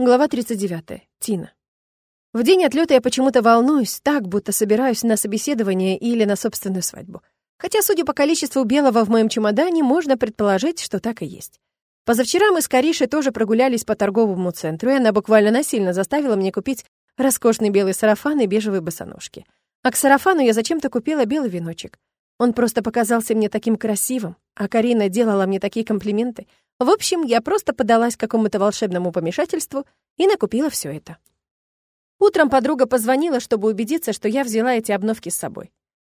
Глава 39. Тина. В день отлета я почему-то волнуюсь, так, будто собираюсь на собеседование или на собственную свадьбу. Хотя, судя по количеству белого в моем чемодане, можно предположить, что так и есть. Позавчера мы с Каришей тоже прогулялись по торговому центру, и она буквально насильно заставила мне купить роскошный белый сарафан и бежевые босоножки. А к сарафану я зачем-то купила белый веночек. Он просто показался мне таким красивым, а Карина делала мне такие комплименты. В общем, я просто подалась к какому-то волшебному помешательству и накупила все это. Утром подруга позвонила, чтобы убедиться, что я взяла эти обновки с собой.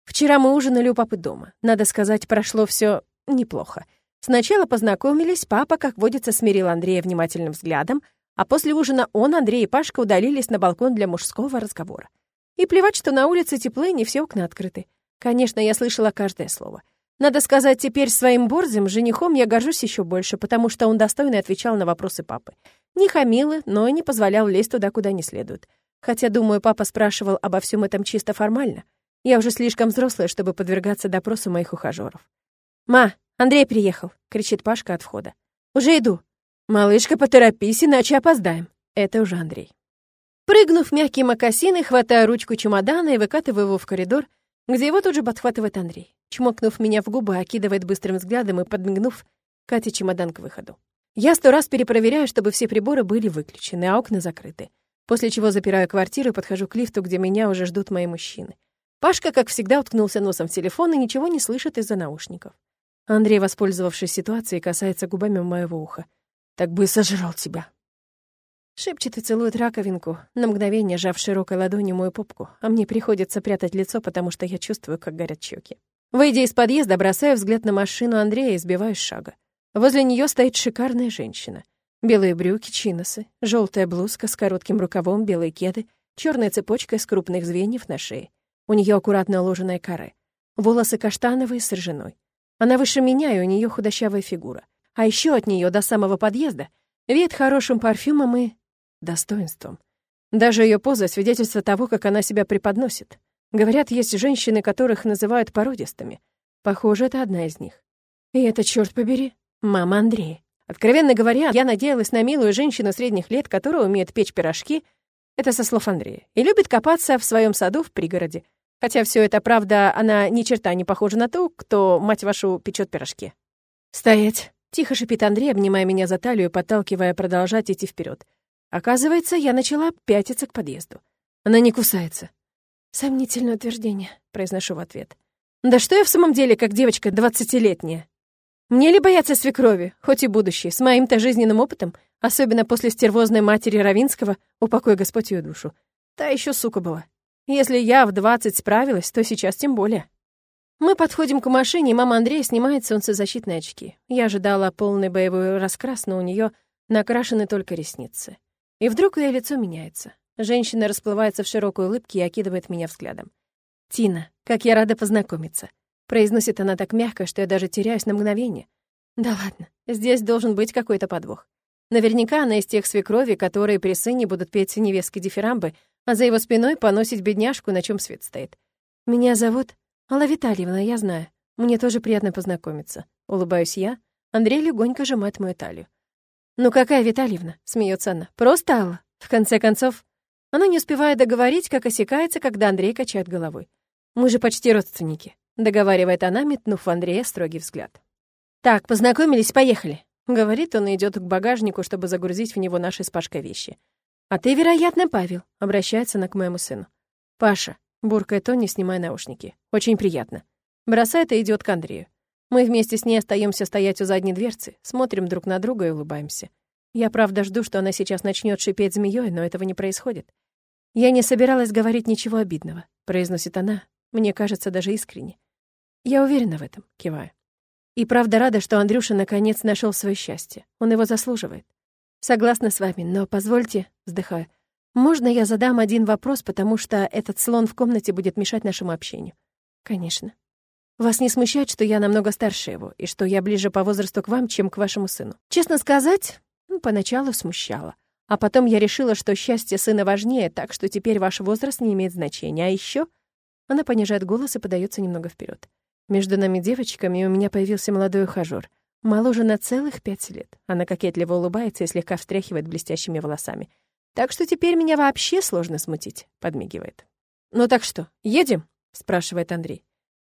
Вчера мы ужинали у папы дома. Надо сказать, прошло все неплохо. Сначала познакомились, папа, как водится, смирил Андрея внимательным взглядом, а после ужина он, Андрей и Пашка удалились на балкон для мужского разговора. И плевать, что на улице тепло и не все окна открыты. Конечно, я слышала каждое слово. Надо сказать, теперь своим борзым женихом я горжусь еще больше, потому что он достойно отвечал на вопросы папы. Не хамил, но и не позволял лезть туда, куда не следует. Хотя, думаю, папа спрашивал обо всем этом чисто формально. Я уже слишком взрослая, чтобы подвергаться допросу моих ухажеров. «Ма, Андрей приехал!» — кричит Пашка от входа. «Уже иду!» «Малышка, поторопись, иначе опоздаем!» Это уже Андрей. Прыгнув в мягкие мокасины, хватаю ручку чемодана и выкатываю его в коридор, где его тут же подхватывает Андрей. Чмокнув меня в губы, окидывает быстрым взглядом и, подмигнув, катит чемодан к выходу. Я сто раз перепроверяю, чтобы все приборы были выключены, а окна закрыты. После чего запираю квартиру и подхожу к лифту, где меня уже ждут мои мужчины. Пашка, как всегда, уткнулся носом в телефон и ничего не слышит из-за наушников. Андрей, воспользовавшись ситуацией, касается губами моего уха. «Так бы и сожрал тебя». Шепчет и целует раковинку, на мгновение жав широкой ладонью мою попку, а мне приходится прятать лицо, потому что я чувствую, как горят щеки. Выйдя из подъезда, бросаю взгляд на машину Андрея и сбиваюсь с шага. Возле нее стоит шикарная женщина. Белые брюки, чиносы, желтая блузка с коротким рукавом, белые кеды, черная цепочка из крупных звеньев на шее. У нее аккуратно уложенная каре. Волосы каштановые с ржаной. Она выше меня, и у нее худощавая фигура. А еще от нее до самого подъезда веет хорошим парфюмом и достоинством. Даже ее поза — свидетельство того, как она себя преподносит. Говорят, есть женщины, которых называют породистыми. Похоже, это одна из них. И это, черт побери, мама Андрея. Откровенно говоря, я надеялась на милую женщину средних лет, которая умеет печь пирожки, это со слов Андрея, и любит копаться в своем саду в пригороде. Хотя все это правда, она ни черта не похожа на ту, кто, мать вашу, печет пирожки. «Стоять!» — тихо шипит Андрей, обнимая меня за талию, подталкивая продолжать идти вперед. Оказывается, я начала пятиться к подъезду. Она не кусается. «Сомнительное утверждение», — произношу в ответ. «Да что я в самом деле, как девочка двадцатилетняя? Мне ли бояться свекрови, хоть и будущей, с моим-то жизненным опытом, особенно после стервозной матери Равинского, упокой Господь ее душу? Та еще сука была. Если я в двадцать справилась, то сейчас тем более». Мы подходим к машине, и мама Андрея снимает солнцезащитные очки. Я ожидала полный боевой раскрас, но у нее накрашены только ресницы. И вдруг ее лицо меняется. Женщина расплывается в широкой улыбке и окидывает меня взглядом. «Тина, как я рада познакомиться!» Произносит она так мягко, что я даже теряюсь на мгновение. Да ладно, здесь должен быть какой-то подвох. Наверняка она из тех свекрови, которые при сыне будут петь невестки дифирамбы, а за его спиной поносить бедняжку, на чем свет стоит. «Меня зовут Алла Витальевна, я знаю. Мне тоже приятно познакомиться». Улыбаюсь я. Андрей легонько сжимает мою талию. «Ну какая Витальевна?» — смеется она. «Просто Алла. В конце концов...» Она не успевает договорить, как осекается, когда Андрей качает головой. «Мы же почти родственники», — договаривает она, метнув в Андрея строгий взгляд. «Так, познакомились, поехали», — говорит он и идет к багажнику, чтобы загрузить в него наши с Пашкой вещи. «А ты, вероятно, Павел», — обращается она к моему сыну. «Паша», — буркает он, не снимая наушники. «Очень приятно». Бросает и идет к Андрею. Мы вместе с ней остаемся стоять у задней дверцы, смотрим друг на друга и улыбаемся. Я правда жду, что она сейчас начнет шипеть змеей, но этого не происходит. «Я не собиралась говорить ничего обидного», — произносит она, мне кажется, даже искренне. Я уверена в этом, киваю. И правда рада, что Андрюша наконец нашел свое счастье. Он его заслуживает. Согласна с вами, но позвольте, вздыхаю, можно я задам один вопрос, потому что этот слон в комнате будет мешать нашему общению? Конечно. Вас не смущает, что я намного старше его, и что я ближе по возрасту к вам, чем к вашему сыну? Честно сказать, ну, поначалу смущало. А потом я решила, что счастье сына важнее, так что теперь ваш возраст не имеет значения. А еще она понижает голос и подается немного вперед. Между нами девочками у меня появился молодой ухажёр. Моложе на целых пять лет. Она кокетливо улыбается и слегка встряхивает блестящими волосами. Так что теперь меня вообще сложно смутить, подмигивает. Ну так что, едем? спрашивает Андрей.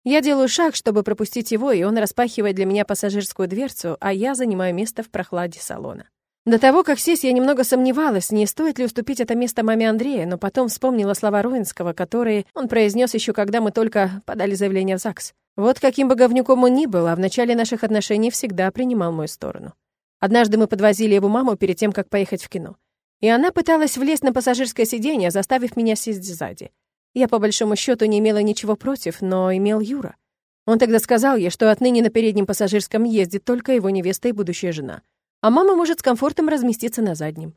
Я делаю шаг, чтобы пропустить его, и он распахивает для меня пассажирскую дверцу, а я занимаю место в прохладе салона. До того, как сесть, я немного сомневалась, не стоит ли уступить это место маме Андрея, но потом вспомнила слова Руинского, которые он произнес еще когда мы только подали заявление в ЗАГС. Вот каким бы говнюком он ни был, а в начале наших отношений всегда принимал мою сторону. Однажды мы подвозили его маму перед тем, как поехать в кино. И она пыталась влезть на пассажирское сиденье, заставив меня сесть сзади. Я, по большому счету, не имела ничего против, но имел Юра. Он тогда сказал ей, что отныне на переднем пассажирском ездит только его невеста и будущая жена, а мама может с комфортом разместиться на заднем.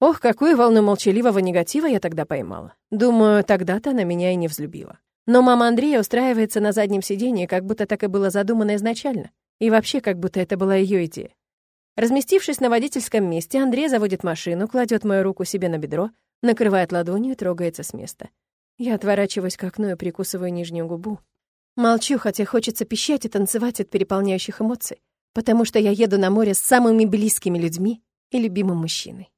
Ох, какую волну молчаливого негатива я тогда поймала. Думаю, тогда-то она меня и не взлюбила. Но мама Андрея устраивается на заднем сиденье, как будто так и было задумано изначально. И вообще, как будто это была ее идея. Разместившись на водительском месте, Андрей заводит машину, кладет мою руку себе на бедро, накрывает ладонью и трогается с места. Я отворачиваюсь к окну и прикусываю нижнюю губу. Молчу, хотя хочется пищать и танцевать от переполняющих эмоций, потому что я еду на море с самыми близкими людьми и любимым мужчиной.